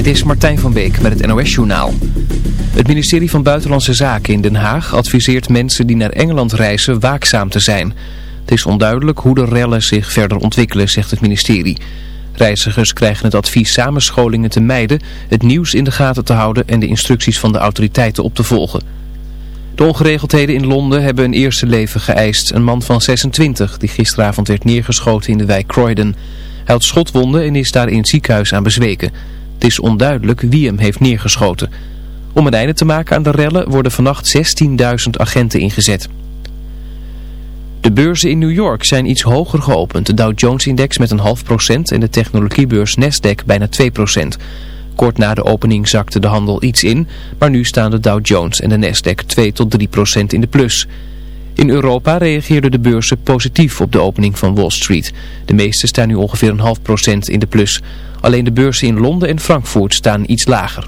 Dit is Martijn van Beek met het NOS-journaal. Het ministerie van Buitenlandse Zaken in Den Haag adviseert mensen die naar Engeland reizen waakzaam te zijn. Het is onduidelijk hoe de rellen zich verder ontwikkelen, zegt het ministerie. Reizigers krijgen het advies samenscholingen te mijden, het nieuws in de gaten te houden en de instructies van de autoriteiten op te volgen. De ongeregeldheden in Londen hebben een eerste leven geëist. Een man van 26 die gisteravond werd neergeschoten in de wijk Croydon. Hij had schotwonden en is daar in het ziekenhuis aan bezweken. Het is onduidelijk wie hem heeft neergeschoten. Om een einde te maken aan de rellen worden vannacht 16.000 agenten ingezet. De beurzen in New York zijn iets hoger geopend. De Dow Jones-index met een half procent en de technologiebeurs Nasdaq bijna 2 procent. Kort na de opening zakte de handel iets in, maar nu staan de Dow Jones en de Nasdaq 2 tot 3 procent in de plus. In Europa reageerden de beurzen positief op de opening van Wall Street. De meeste staan nu ongeveer een half procent in de plus. Alleen de beurzen in Londen en Frankfurt staan iets lager.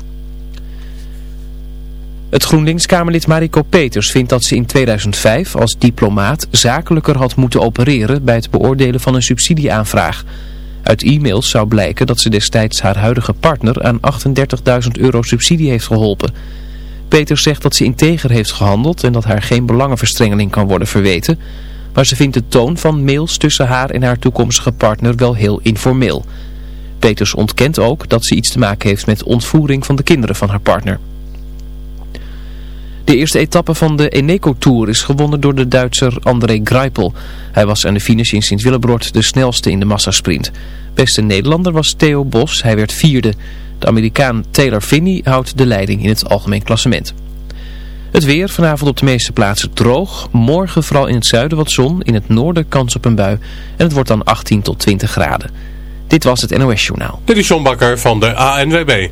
Het GroenLinks-Kamerlid Mariko Peters vindt dat ze in 2005 als diplomaat zakelijker had moeten opereren bij het beoordelen van een subsidieaanvraag. Uit e-mails zou blijken dat ze destijds haar huidige partner aan 38.000 euro subsidie heeft geholpen. Peters zegt dat ze integer heeft gehandeld en dat haar geen belangenverstrengeling kan worden verweten. Maar ze vindt de toon van mails tussen haar en haar toekomstige partner wel heel informeel. Peters ontkent ook dat ze iets te maken heeft met ontvoering van de kinderen van haar partner. De eerste etappe van de Eneco Tour is gewonnen door de Duitser André Greipel. Hij was aan de finish in Sint-Willebrod de snelste in de massasprint. Beste Nederlander was Theo Bos, hij werd vierde. De Amerikaan Taylor Finney houdt de leiding in het algemeen klassement. Het weer, vanavond op de meeste plaatsen droog. Morgen vooral in het zuiden wat zon, in het noorden kans op een bui. En het wordt dan 18 tot 20 graden. Dit was het NOS Journaal. Dit is van de ANWB.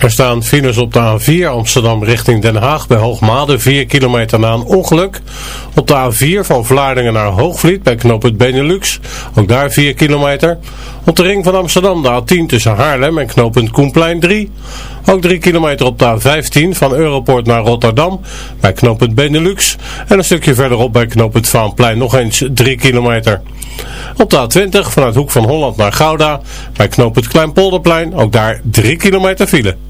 Er staan files op de A4 Amsterdam richting Den Haag bij Hoogmade 4 kilometer na een ongeluk. Op de A4 van Vlaardingen naar Hoogvliet bij knooppunt Benelux, ook daar 4 kilometer. Op de ring van Amsterdam de A10 tussen Haarlem en knooppunt Koenplein 3. Ook 3 kilometer op de A15 van Europort naar Rotterdam bij knooppunt Benelux. En een stukje verderop bij knooppunt Vaanplein nog eens 3 kilometer. Op de A20 vanuit Hoek van Holland naar Gouda bij knooppunt Kleinpolderplein ook daar 3 kilometer file.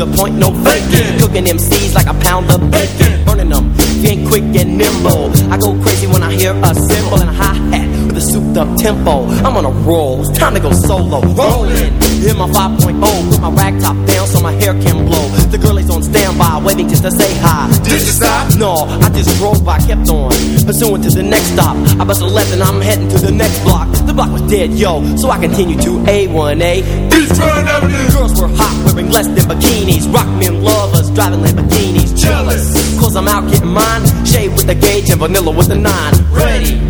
the point, to the point, no faking. Cooking MCs like a pound of bacon. Burning them, ain't quick and nimble. I go crazy when I hear a cymbal and a hi hat with a souped up tempo. I'm on a roll, it's time to go solo. Rolling, hit my 5.0, put my rag top down so my hair can blow. Just to say hi. Did you stop? No, I just drove by, kept on pursuing to the next stop. I bust a left and I'm heading to the next block. The block was dead, yo, so I continue to A1A. Beachfront Avenue. Girls were hot, wearing less than bikinis. Rock men lovers, driving Lamborghinis. Jealous, cause I'm out getting mine. Shade with the gauge and vanilla with the nine. Ready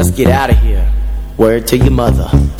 Let's get out of here. Word to your mother.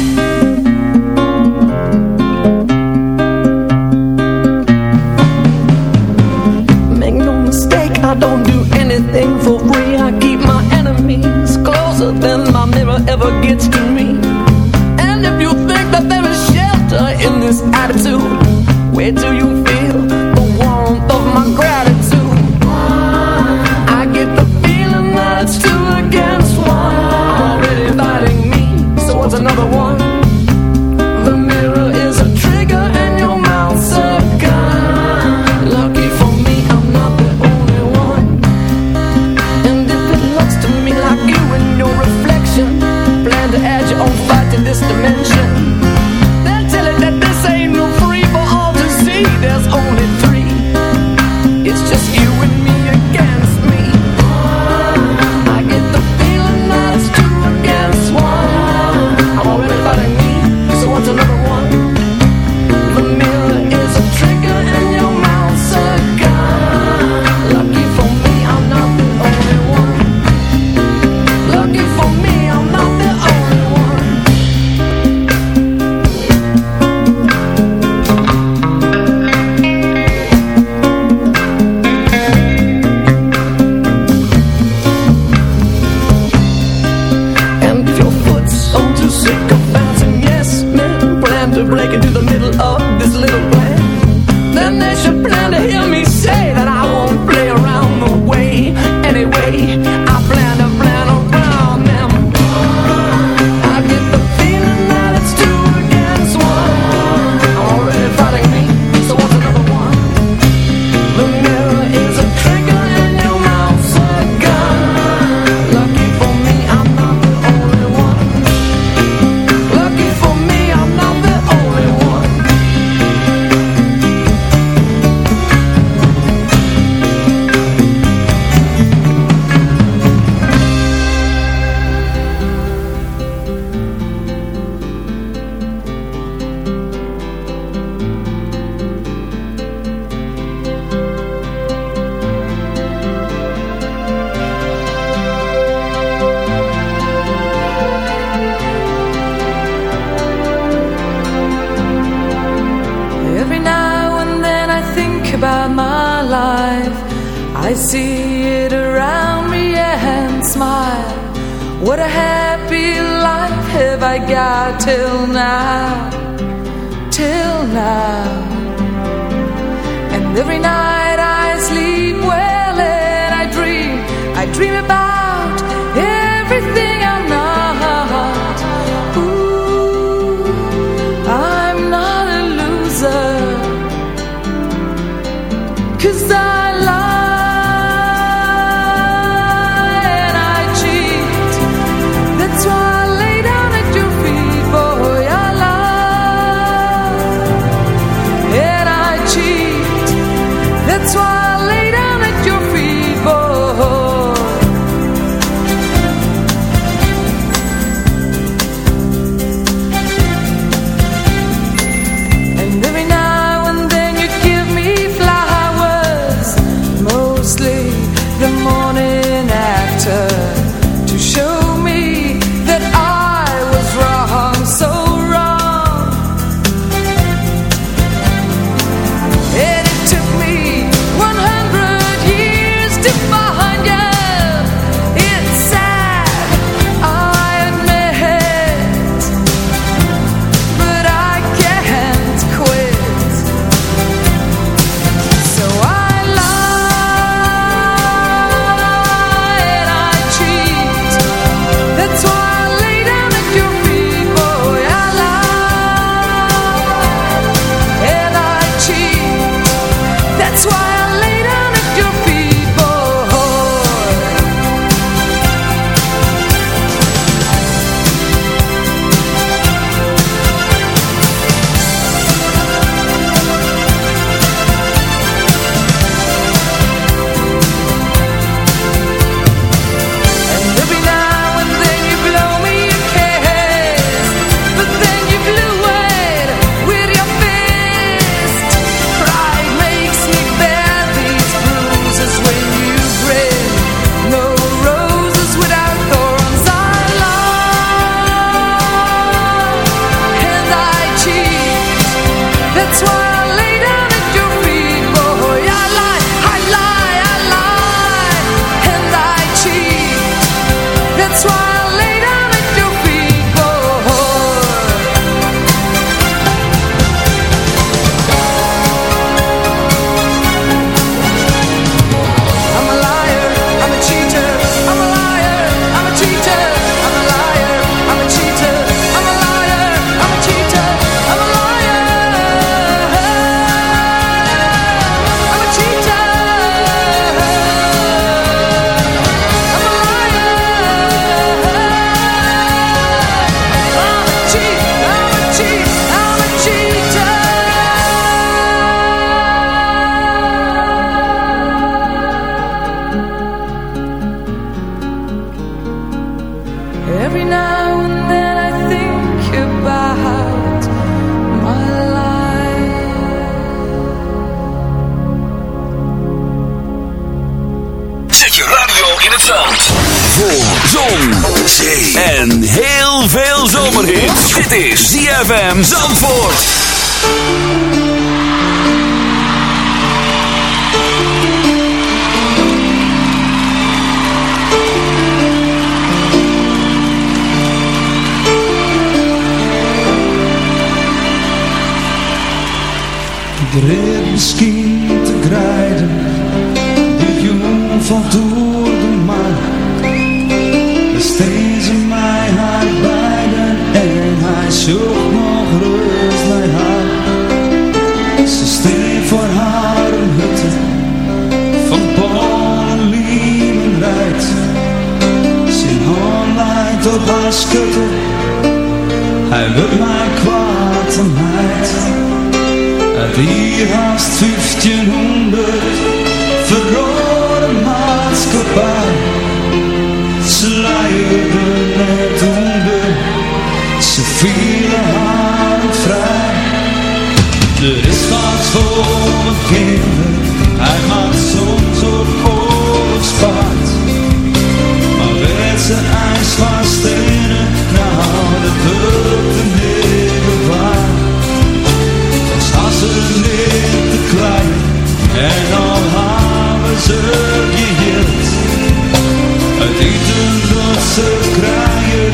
Every now and then I think about my life. Zet je radio in het zand. Voor zon, zee en heel veel zomerlicht. Dit is ZFM Zandvoort. Zandvoort. Grenskind te grijden, die jongen van door de maan. Steen ze mij haar beiden en hij zocht nog rust bij haar. Ze steen voor haar een hutte van ballen lieven rijdt. Zijn hand leidt op haar schutte, hij wil mij die haast 1500 verrode maatschappij. Sluierde net onder, ze vielen haar vrij. Er is wat voor mijn kinderen ze niet klein en al hebben ze geheeld. Het eten dat ze krijgen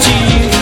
to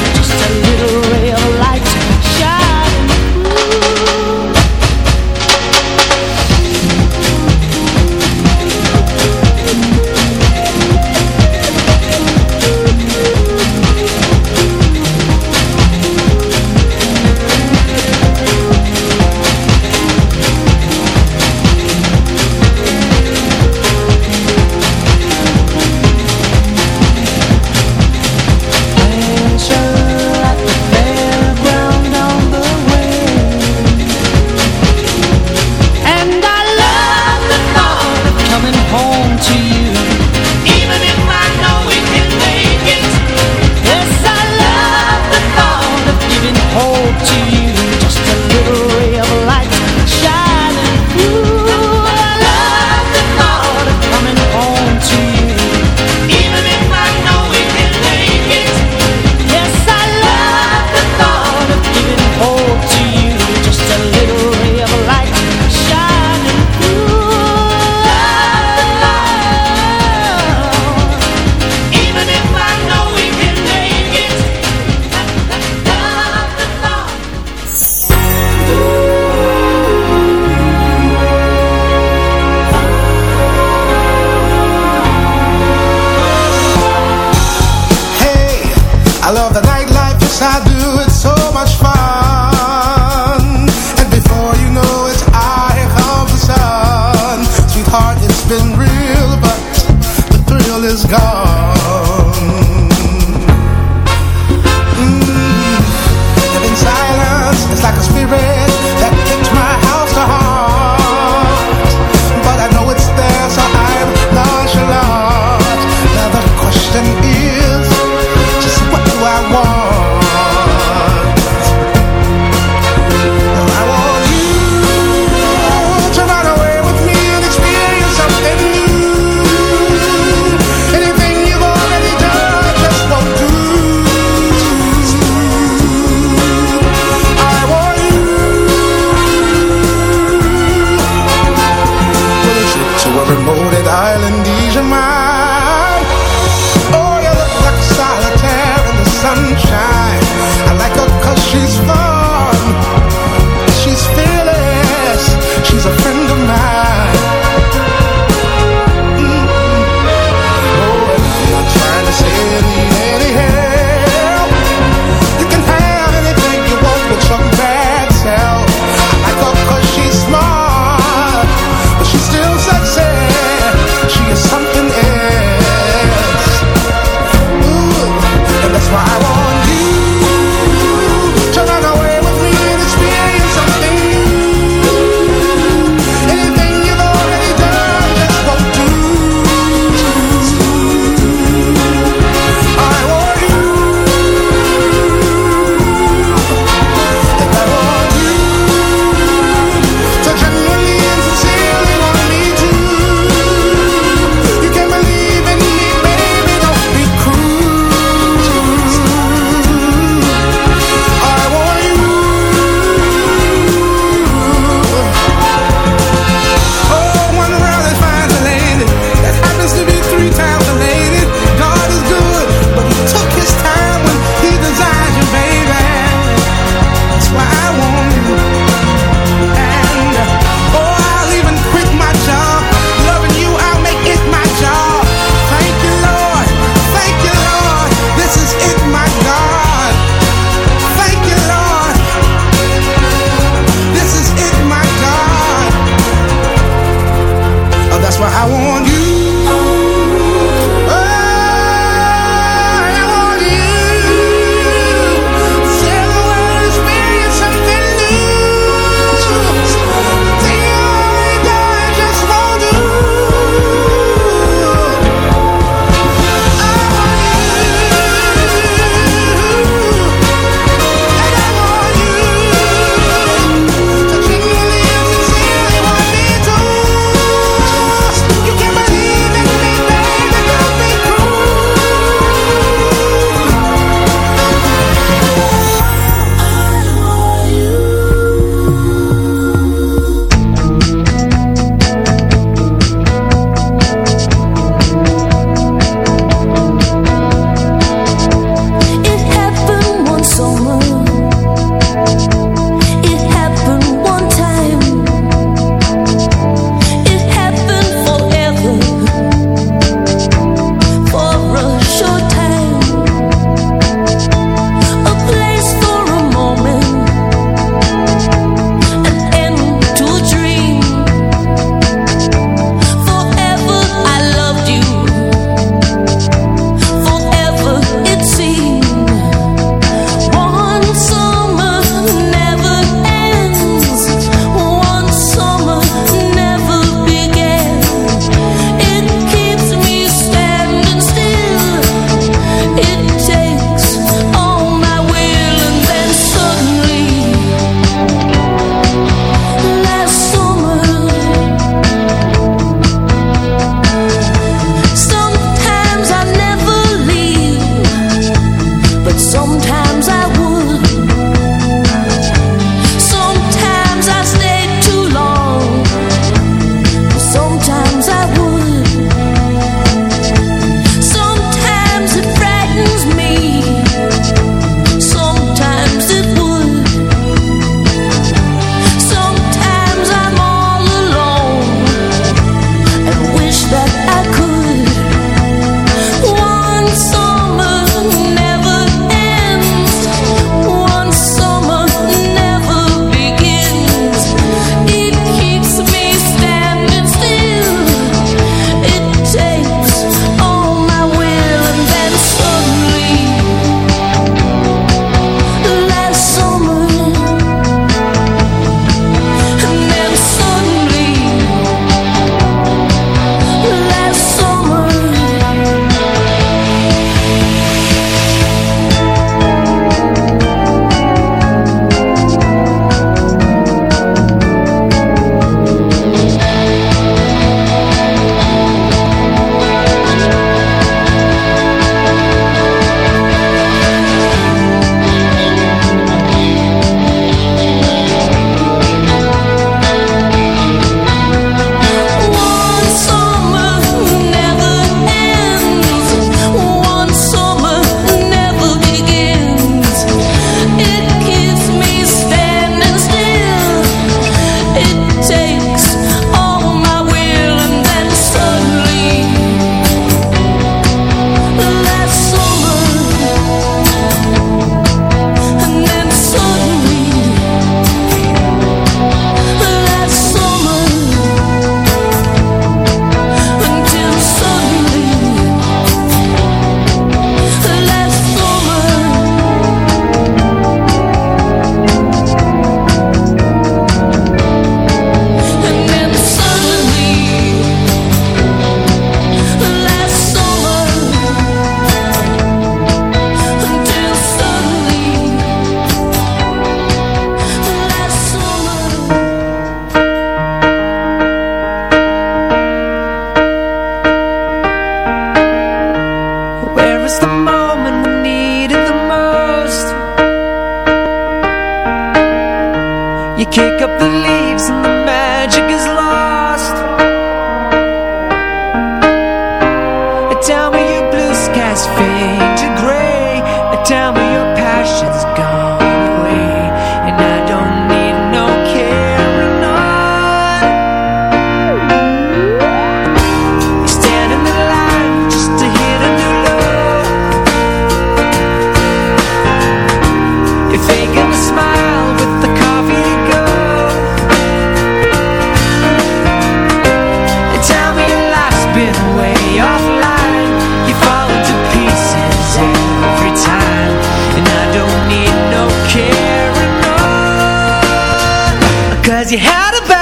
Cause you had a bad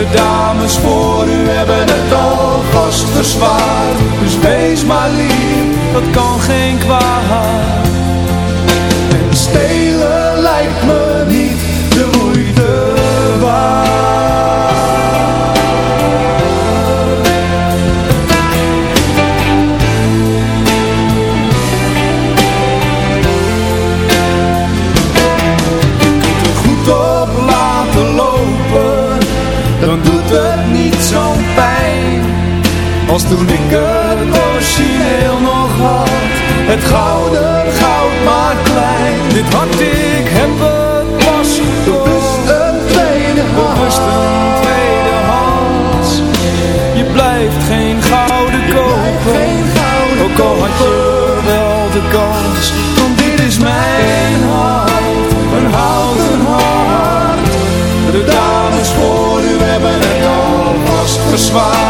De dames voor u hebben het al vast. Dus wees maar lief, dat kan geen kwaad. En Als toen ik het origineel nog had, het gouden goud maar klein. Dit hart, ik heb het pas bewust een tweede bewust een tweede hand. Je blijft geen gouden kopen, ook al had je wel de kans. Want dit is mijn hart, een houten hart. De dames voor u hebben het al vast verzwaard.